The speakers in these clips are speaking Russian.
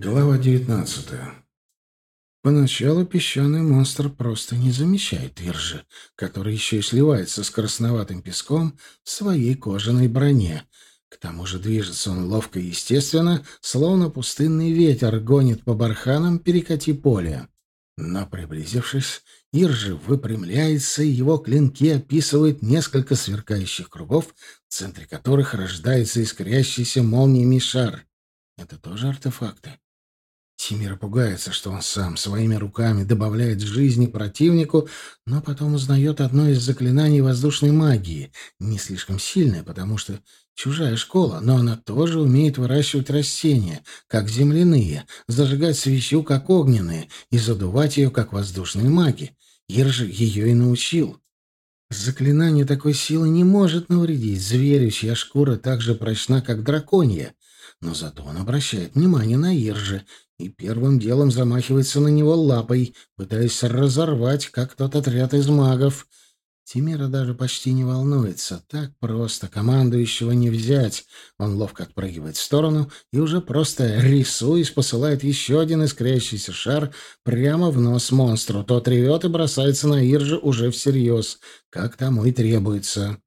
Глава 19. Поначалу песчаный монстр просто не замечает Иржи, который еще и сливается с красноватым песком в своей кожаной броне. К тому же движется он ловко и естественно, словно пустынный ветер гонит по барханам перекати поле. Но, приблизившись, Иржи выпрямляется, и его клинки описывают несколько сверкающих кругов, в центре которых рождается искрящийся молниями шар. Это тоже артефакты. Тимира пугается, что он сам своими руками добавляет жизни противнику, но потом узнает одно из заклинаний воздушной магии, не слишком сильное, потому что чужая школа, но она тоже умеет выращивать растения, как земляные, зажигать свечу, как огненные, и задувать ее, как воздушные маги. Ир же ее и научил. Заклинание такой силы не может навредить зверю, чья шкура так же прочна, как драконья. Но зато он обращает внимание на Иржи и первым делом замахивается на него лапой, пытаясь разорвать, как тот отряд из магов. Тимира даже почти не волнуется. Так просто командующего не взять. Он ловко отпрыгивает в сторону и уже просто рисуясь посылает еще один искрящийся шар прямо в нос монстру. Тот ревет и бросается на Иржи уже всерьез, как тому и требуется.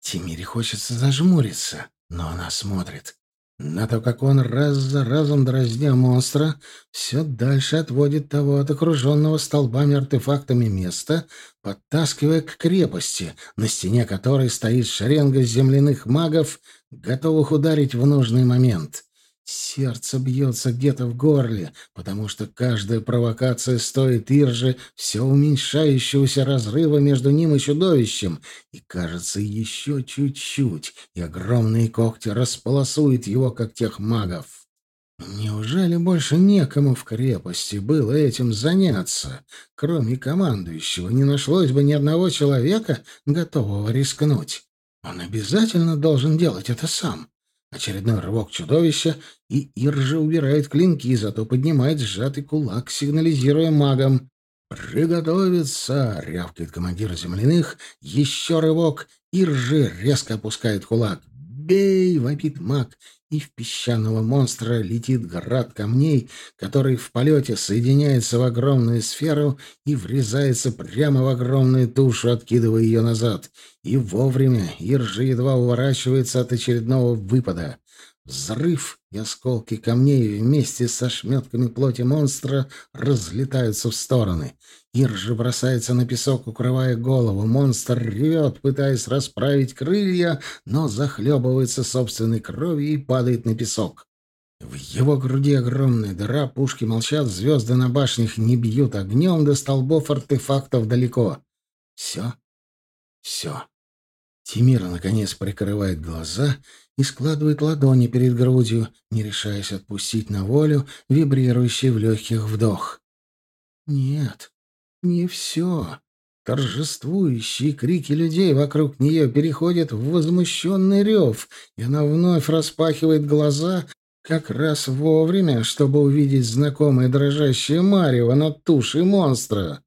Тимире хочется зажмуриться, но она смотрит. На то, как он раз за разом дразня монстра, все дальше отводит того от окруженного столбами артефактами места, подтаскивая к крепости, на стене которой стоит шеренга земляных магов, готовых ударить в нужный момент. Сердце бьется где-то в горле, потому что каждая провокация стоит Ирже все уменьшающегося разрыва между ним и чудовищем, и, кажется, еще чуть-чуть, и огромные когти располосуют его, как тех магов. Неужели больше некому в крепости было этим заняться? Кроме командующего не нашлось бы ни одного человека, готового рискнуть. Он обязательно должен делать это сам. Очередной рывок чудовища, и Иржа убирает клинки, зато поднимает сжатый кулак, сигнализируя магам. «Приготовиться!» — рявкает командир земляных. Еще рывок. Иржи резко опускает кулак. «Бей!» — вопит маг, и в песчаного монстра летит град камней, который в полете соединяется в огромную сферу и врезается прямо в огромную тушу, откидывая ее назад. И вовремя Иржи едва уворачивается от очередного выпада. Взрыв и осколки камней вместе со шметками плоти монстра разлетаются в стороны. Иржи бросается на песок, укрывая голову. Монстр ревет, пытаясь расправить крылья, но захлебывается собственной кровью и падает на песок. В его груди огромная дыра, пушки молчат, звезды на башнях не бьют огнем, до столбов артефактов далеко. Все. Все. Тимира, наконец, прикрывает глаза и складывает ладони перед грудью, не решаясь отпустить на волю вибрирующий в легких вдох. Нет, не все. Торжествующие крики людей вокруг нее переходят в возмущенный рев, и она вновь распахивает глаза как раз вовремя, чтобы увидеть знакомое дрожащее марево над тушей монстра.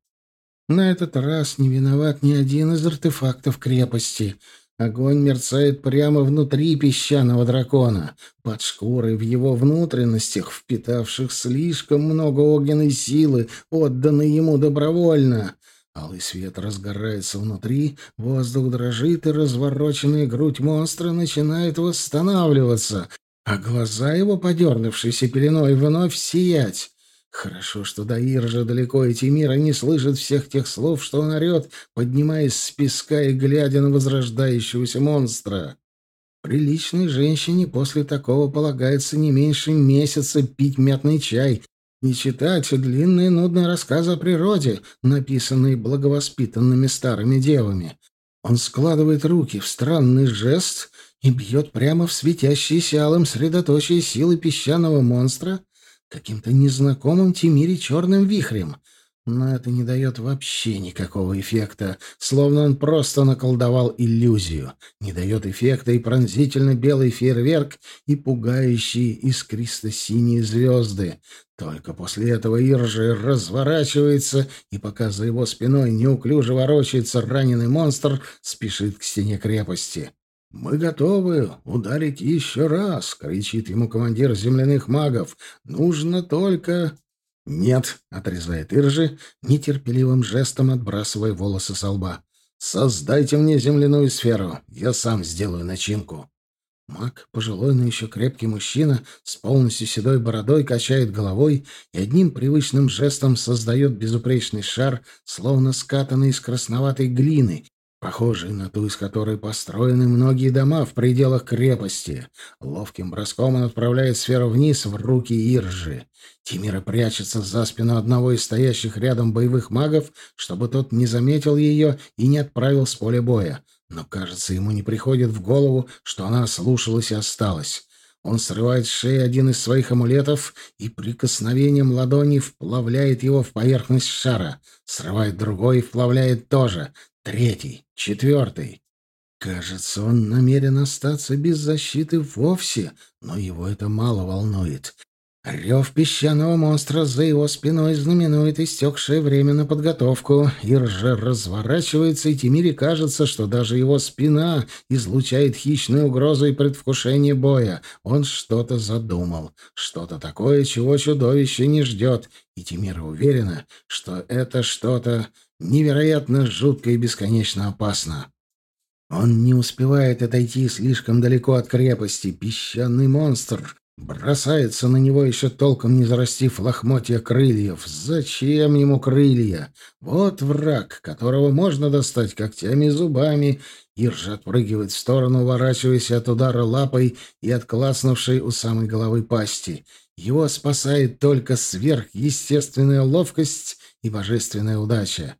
На этот раз не виноват ни один из артефактов крепости — Огонь мерцает прямо внутри песчаного дракона, под шкурой в его внутренностях, впитавших слишком много огненной силы, отданной ему добровольно. Алый свет разгорается внутри, воздух дрожит, и развороченная грудь монстра начинает восстанавливаться, а глаза его, подернувшиеся пеленой, вновь сиять. Хорошо, что до Иржа далеко, и Тимира не слышит всех тех слов, что он орет, поднимаясь с песка и глядя на возрождающегося монстра. Приличной женщине после такого полагается не меньше месяца пить мятный чай и читать длинные нудные рассказы о природе, написанные благовоспитанными старыми девами. Он складывает руки в странный жест и бьет прямо в светящиеся алым средоточие силы песчаного монстра — каким-то незнакомым Тимире черным вихрем. Но это не дает вообще никакого эффекта, словно он просто наколдовал иллюзию. Не дает эффекта и пронзительно белый фейерверк, и пугающие искристо-синие звезды. Только после этого Иржи разворачивается, и пока за его спиной неуклюже ворочается раненый монстр, спешит к стене крепости. «Мы готовы ударить еще раз!» — кричит ему командир земляных магов. «Нужно только...» «Нет!» — отрезает Иржи, нетерпеливым жестом отбрасывая волосы со лба. «Создайте мне земляную сферу, я сам сделаю начинку». Маг, пожилой, но еще крепкий мужчина, с полностью седой бородой, качает головой и одним привычным жестом создает безупречный шар, словно скатанный из красноватой глины, похожий на ту, из которой построены многие дома в пределах крепости. Ловким броском он отправляет сферу вниз в руки Иржи. Тимира прячется за спину одного из стоящих рядом боевых магов, чтобы тот не заметил ее и не отправил с поля боя. Но, кажется, ему не приходит в голову, что она слушалась и осталась. Он срывает с шеи один из своих амулетов и прикосновением ладони вплавляет его в поверхность шара. Срывает другой и вплавляет тоже. Третий, четвертый. Кажется, он намерен остаться без защиты вовсе, но его это мало волнует. Рев песчаного монстра за его спиной знаменует истекшее время на подготовку. Иржа разворачивается, и Тимире кажется, что даже его спина излучает хищную угрозу и предвкушение боя. Он что-то задумал, что-то такое, чего чудовище не ждет, и Тимира уверена, что это что-то невероятно жутко и бесконечно опасно. Он не успевает отойти слишком далеко от крепости. Песчаный монстр Бросается на него, еще толком не зарастив лохмотья крыльев. Зачем ему крылья? Вот враг, которого можно достать когтями и зубами. Иржа отпрыгивает в сторону, уворачиваясь от удара лапой и от класнувшей у самой головы пасти. Его спасает только сверхъестественная ловкость и божественная удача.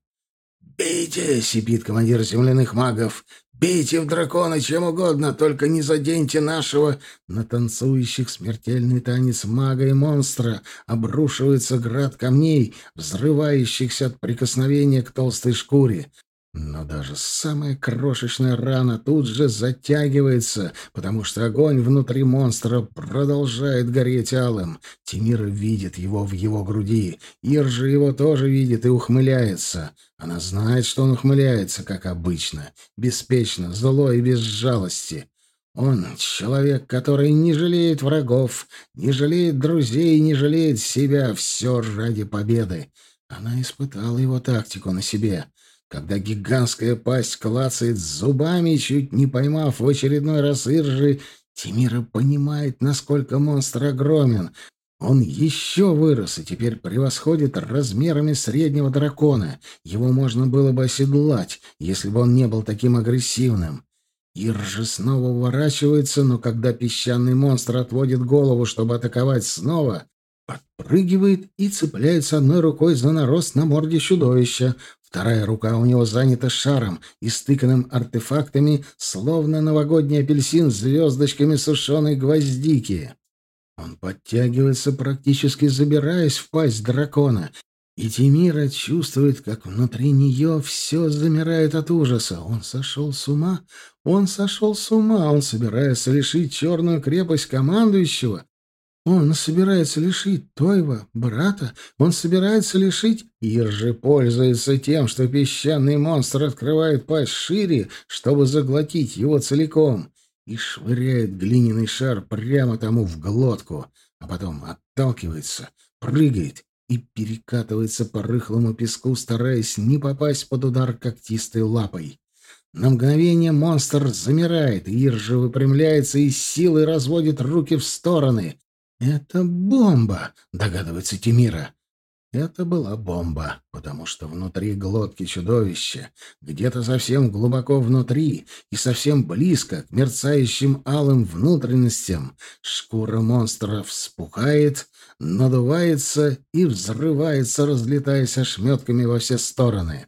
«Бейте!» — сипит командир земляных магов. Бейте в дракона чем угодно, только не заденьте нашего...» На танцующих смертельный танец мага и монстра обрушивается град камней, взрывающихся от прикосновения к толстой шкуре. Но даже самая крошечная рана тут же затягивается, потому что огонь внутри монстра продолжает гореть алым. Тимир видит его в его груди. Ир же его тоже видит и ухмыляется. Она знает, что он ухмыляется, как обычно, беспечно, зло и без жалости. Он — человек, который не жалеет врагов, не жалеет друзей, не жалеет себя, все ради победы. Она испытала его тактику на себе — когда гигантская пасть клацает зубами, чуть не поймав в очередной раз Иржи, Тимира понимает, насколько монстр огромен. Он еще вырос и теперь превосходит размерами среднего дракона. Его можно было бы оседлать, если бы он не был таким агрессивным. Иржи снова уворачивается, но когда песчаный монстр отводит голову, чтобы атаковать снова, подпрыгивает и цепляется одной рукой за нарост на морде чудовища, Вторая рука у него занята шаром, истыканным артефактами, словно новогодний апельсин с звездочками сушеной гвоздики. Он подтягивается, практически забираясь в пасть дракона, и Тимира чувствует, как внутри нее все замирает от ужаса. Он сошел с ума? Он сошел с ума! Он собирается лишить черную крепость командующего? Он собирается лишить Тойва, брата, он собирается лишить... Ир пользуется тем, что песчаный монстр открывает пасть шире, чтобы заглотить его целиком, и швыряет глиняный шар прямо тому в глотку, а потом отталкивается, прыгает и перекатывается по рыхлому песку, стараясь не попасть под удар когтистой лапой. На мгновение монстр замирает, Иржа выпрямляется и силой разводит руки в стороны. «Это бомба!» — догадывается Тимира. Это была бомба, потому что внутри глотки чудовища, где-то совсем глубоко внутри и совсем близко к мерцающим алым внутренностям, шкура монстра вспухает, надувается и взрывается, разлетаясь ошметками во все стороны.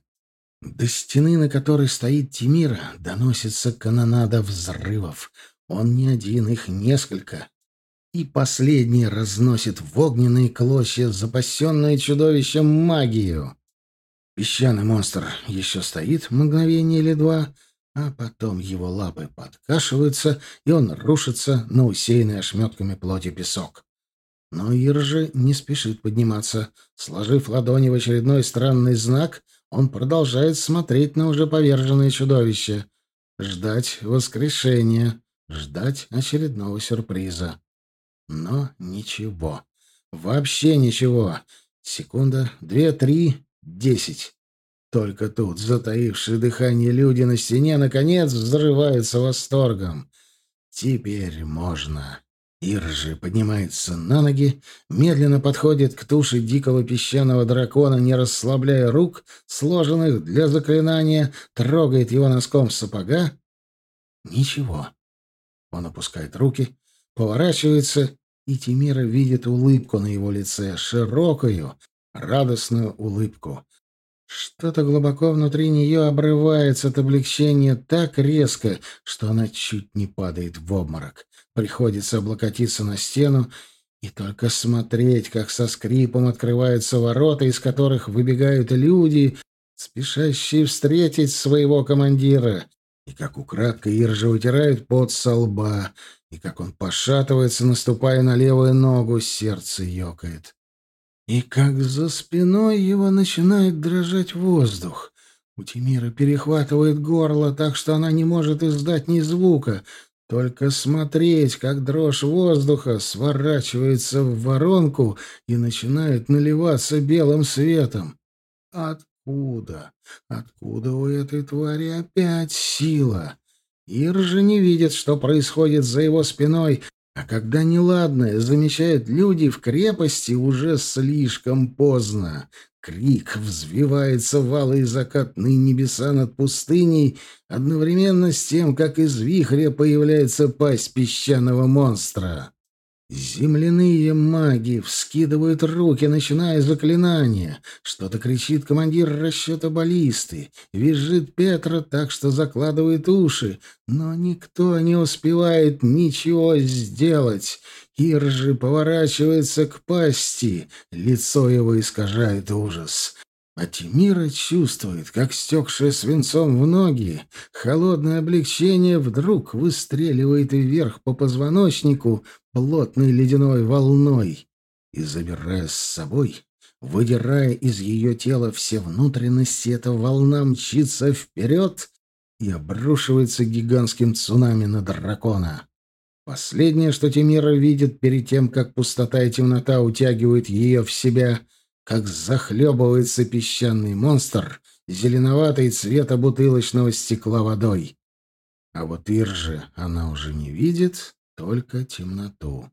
До стены, на которой стоит Тимира, доносится канонада взрывов. Он не один, их несколько и последний разносит в огненные клочья запасенную чудовищем магию. Песчаный монстр еще стоит мгновение или два, а потом его лапы подкашиваются, и он рушится на усеянный ошметками плоти песок. Но Иржи не спешит подниматься. Сложив ладони в очередной странный знак, он продолжает смотреть на уже поверженное чудовище. ждать воскрешения, ждать очередного сюрприза. Но ничего. Вообще ничего. Секунда, две, три, десять. Только тут затаившие дыхание люди на стене наконец взрываются восторгом. Теперь можно. Иржи поднимается на ноги, медленно подходит к туше дикого песчаного дракона, не расслабляя рук, сложенных для заклинания, трогает его носком сапога. Ничего. Он опускает руки, поворачивается, и Тимира видит улыбку на его лице, широкую, радостную улыбку. Что-то глубоко внутри нее обрывается от облегчения так резко, что она чуть не падает в обморок. Приходится облокотиться на стену и только смотреть, как со скрипом открываются ворота, из которых выбегают люди, спешащие встретить своего командира, и как украдкой Иржа утирает пот со лба, и как он пошатывается, наступая на левую ногу, сердце ёкает. И как за спиной его начинает дрожать воздух. У Тимира перехватывает горло так, что она не может издать ни звука, только смотреть, как дрожь воздуха сворачивается в воронку и начинает наливаться белым светом. Откуда? Откуда у этой твари опять сила? Ир же не видит, что происходит за его спиной, а когда неладное замечают люди в крепости, уже слишком поздно. Крик взвивается в алые закатные небеса над пустыней, одновременно с тем, как из вихря появляется пасть песчаного монстра. Земляные маги вскидывают руки, начиная заклинания. Что-то кричит командир расчета баллисты. Визжит Петра так, что закладывает уши. Но никто не успевает ничего сделать. Иржи поворачивается к пасти. Лицо его искажает ужас. А Тимира чувствует, как стекшее свинцом в ноги, холодное облегчение вдруг выстреливает вверх по позвоночнику плотной ледяной волной и, забирая с собой, выдирая из ее тела все внутренности, эта волна мчится вперед и обрушивается гигантским цунами на дракона. Последнее, что Тимира видит перед тем, как пустота и темнота утягивают ее в себя — как захлебывается песчаный монстр зеленоватой цвета бутылочного стекла водой. А вот Иржи она уже не видит, только темноту.